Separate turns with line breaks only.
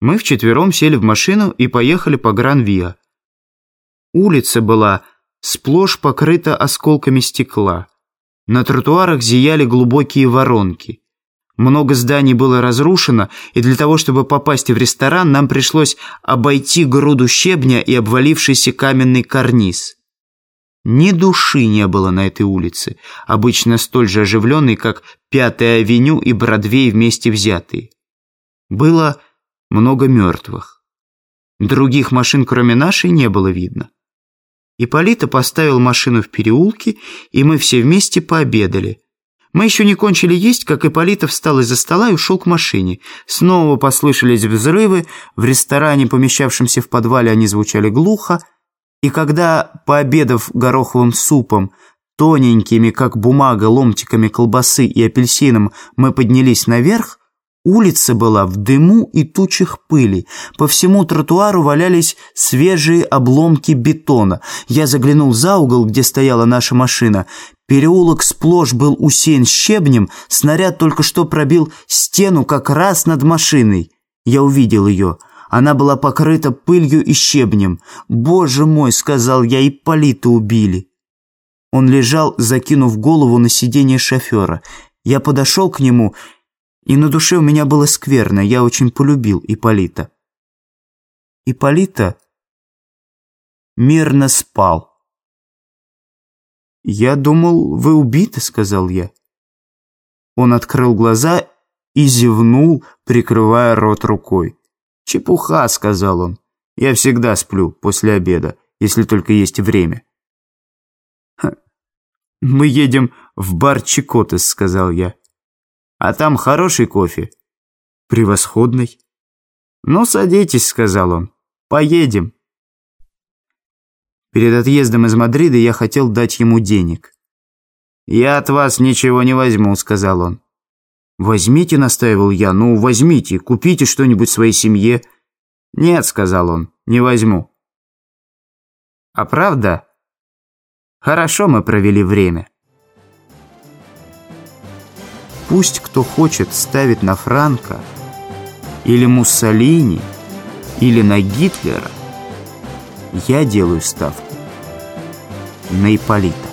Мы вчетвером сели в машину и поехали по Гран-Виа. Улица была сплошь покрыта осколками стекла. На тротуарах зияли глубокие воронки. Много зданий было разрушено, и для того, чтобы попасть в ресторан, нам пришлось обойти груду щебня и обвалившийся каменный карниз. Ни души не было на этой улице, обычно столь же оживленной, как Пятая авеню и Бродвей вместе взятые. Было много мертвых. Других машин, кроме нашей, не было видно. Ипполита поставил машину в переулке, и мы все вместе пообедали – мы еще не кончили есть, как Ипполитов встал из-за стола и ушел к машине. Снова послышались взрывы, в ресторане, помещавшемся в подвале, они звучали глухо, и когда, пообедав гороховым супом, тоненькими, как бумага, ломтиками колбасы и апельсином, мы поднялись наверх, Улица была в дыму и тучах пыли. По всему тротуару валялись свежие обломки бетона. Я заглянул за угол, где стояла наша машина. Переулок сплошь был усеян щебнем, снаряд только что пробил стену как раз над машиной. Я увидел ее. Она была покрыта пылью и щебнем. «Боже мой!» — сказал я, — «и Полита убили». Он лежал, закинув голову на сиденье шофера. Я подошел к нему, и на душе у меня было скверно. Я очень полюбил Ипполита. Ипполита мирно спал. «Я думал, вы убиты», — сказал я. Он открыл глаза и зевнул, прикрывая рот рукой. «Чепуха», — сказал он. «Я всегда сплю после обеда, если только есть время». «Мы едем в бар Чикотес», — сказал я. «А там хороший кофе?» «Превосходный». «Ну, садитесь», — сказал он. «Поедем». Перед отъездом из Мадрида я хотел дать ему денег. «Я от вас ничего не возьму», — сказал он. «Возьмите», — настаивал я, — «ну, возьмите, купите что-нибудь своей семье». «Нет», — сказал он, — «не возьму». «А правда? Хорошо мы провели время». Пусть кто хочет ставит на Франка, или Муссолини, или на Гитлера, я делаю ставку на Ипполита.